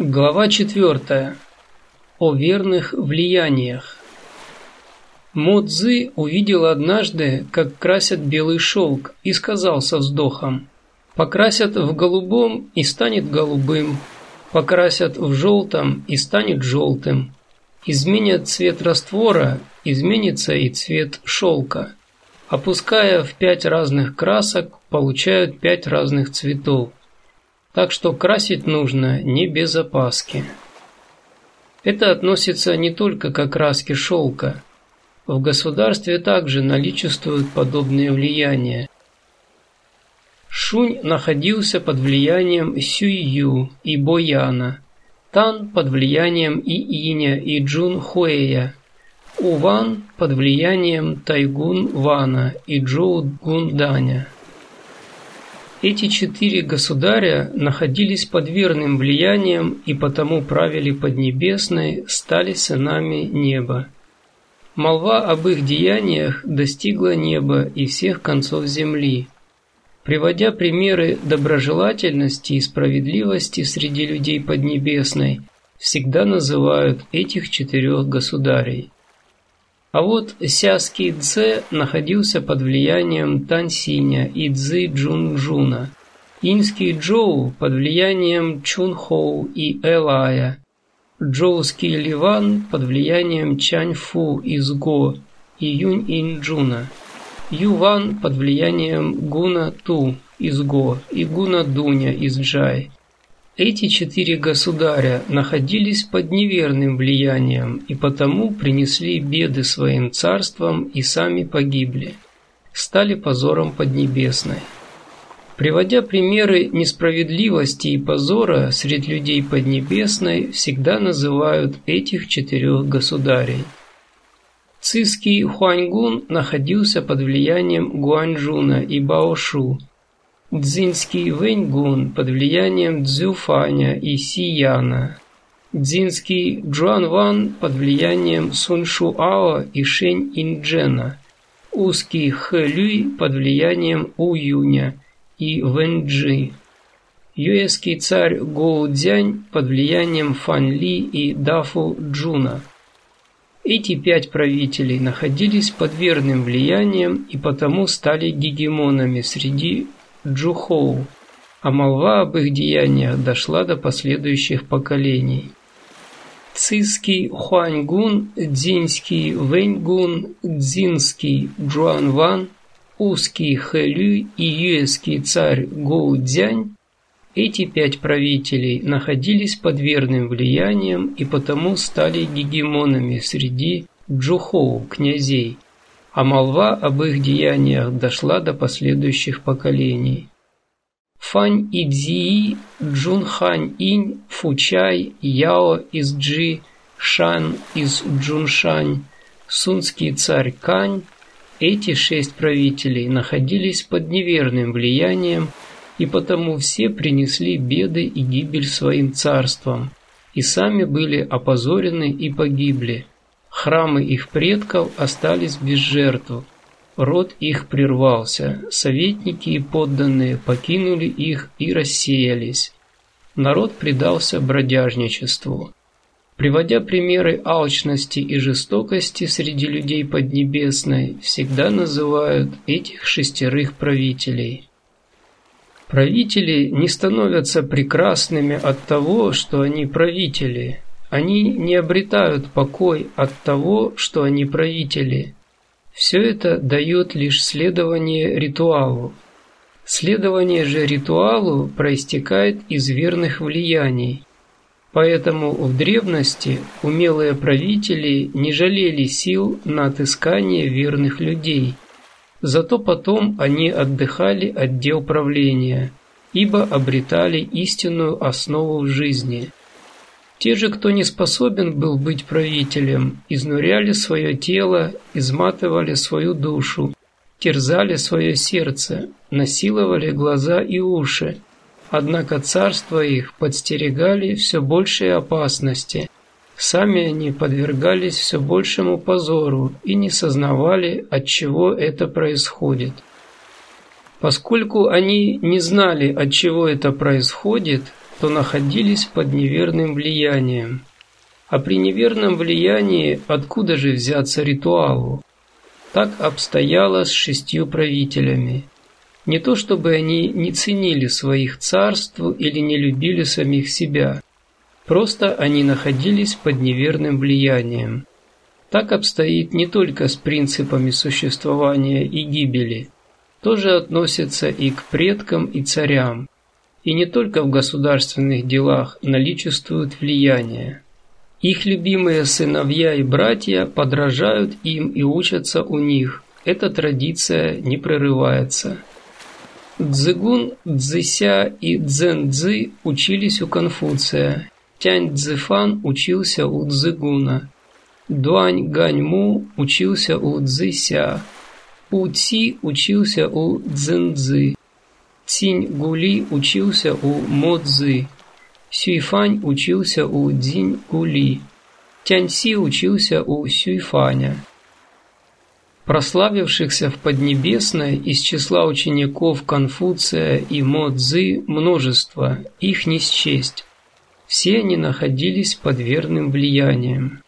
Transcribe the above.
Глава 4. О верных влияниях. Мо Цзы увидел однажды, как красят белый шелк, и сказал со вздохом, «Покрасят в голубом и станет голубым, покрасят в желтом и станет желтым. Изменят цвет раствора, изменится и цвет шелка. Опуская в пять разных красок, получают пять разных цветов так что красить нужно не без опаски. Это относится не только к окраске шелка. В государстве также наличествуют подобные влияния. Шунь находился под влиянием Сюйю и Бояна, Тан под влиянием Ииня и Джун Хуэя, Уван под влиянием Тайгун Вана и Джоу Гунданя. Эти четыре государя находились под верным влиянием и потому правили Поднебесной, стали сынами неба. Молва об их деяниях достигла неба и всех концов земли. Приводя примеры доброжелательности и справедливости среди людей Поднебесной, всегда называют этих четырех государей. А вот Сяский Цзе находился под влиянием Тансиня и Цзы Джунжуна, инский Джоу под влиянием Чунхоу и Элая, Джоуский Ливан под влиянием Чаньфу из Го и Юнь Инджуна, Юван под влиянием Гуна Ту из Го и Гуна Дуня из Джай, эти четыре государя находились под неверным влиянием и потому принесли беды своим царствам и сами погибли, стали позором Поднебесной. Приводя примеры несправедливости и позора среди людей Поднебесной, всегда называют этих четырех государей. Циский Хуаньгун находился под влиянием Гуанчжуна и Баошу, Дзинский Вэньгун под влиянием Цзюфаня и Сияна. Дзинский Джуанван под влиянием Суншуао и Шэнь Инджена. Уский Хэлюй под влиянием Уюня и Вэнджи. Юэский царь Гоу Цзянь под влиянием Фан Ли и Дафу Джуна. Эти пять правителей находились под верным влиянием и потому стали гегемонами среди Джухоу, а молва об их деяниях дошла до последующих поколений. Цийский Хуаньгун, Цзиньский Вэньгун, Дзинский Джуанван, Узкий Хэлюй и Юэский царь Гоудзянь эти пять правителей находились под верным влиянием и потому стали гегемонами среди Джухоу, князей, а молва об их деяниях дошла до последующих поколений. Фань Идзии, Джунхань Инь, Фучай, Яо из Джи, Шан из Джуншань, Сунский царь Кань – эти шесть правителей находились под неверным влиянием, и потому все принесли беды и гибель своим царствам, и сами были опозорены и погибли – Храмы их предков остались без жертв. Род их прервался, советники и подданные покинули их и рассеялись. Народ предался бродяжничеству. Приводя примеры алчности и жестокости среди людей Поднебесной, всегда называют этих шестерых правителей. Правители не становятся прекрасными от того, что они правители – они не обретают покой от того, что они правители. Все это дает лишь следование ритуалу. Следование же ритуалу проистекает из верных влияний. Поэтому в древности умелые правители не жалели сил на отыскание верных людей. Зато потом они отдыхали от дел правления, ибо обретали истинную основу в жизни – те же, кто не способен был быть правителем, изнуряли свое тело, изматывали свою душу, терзали свое сердце, насиловали глаза и уши. Однако царство их подстерегали все большие опасности. Сами они подвергались все большему позору и не сознавали, от чего это происходит. Поскольку они не знали, от чего это происходит, то находились под неверным влиянием. А при неверном влиянии откуда же взяться ритуалу? Так обстояло с шестью правителями. Не то чтобы они не ценили своих царств или не любили самих себя, просто они находились под неверным влиянием. Так обстоит не только с принципами существования и гибели, тоже относится и к предкам и царям. И не только в государственных делах наличествует влияние. Их любимые сыновья и братья подражают им и учатся у них. Эта традиция не прерывается. Цзыгун, Цзыся и Цзэнцзы учились у Конфуция. Тянь Цзыфан учился у Цзыгуна. Дуань Ганьму учился у Цзыся, У Ци учился у Цзэнцзы, Цинь Гули учился у Мо Цзы, Сюйфань учился у Цзинь Гули, Тяньси учился у Сюйфаня. Прославившихся в Поднебесной из числа учеников Конфуция и Мо Цзы множество, их не счесть. Все они находились под верным влиянием.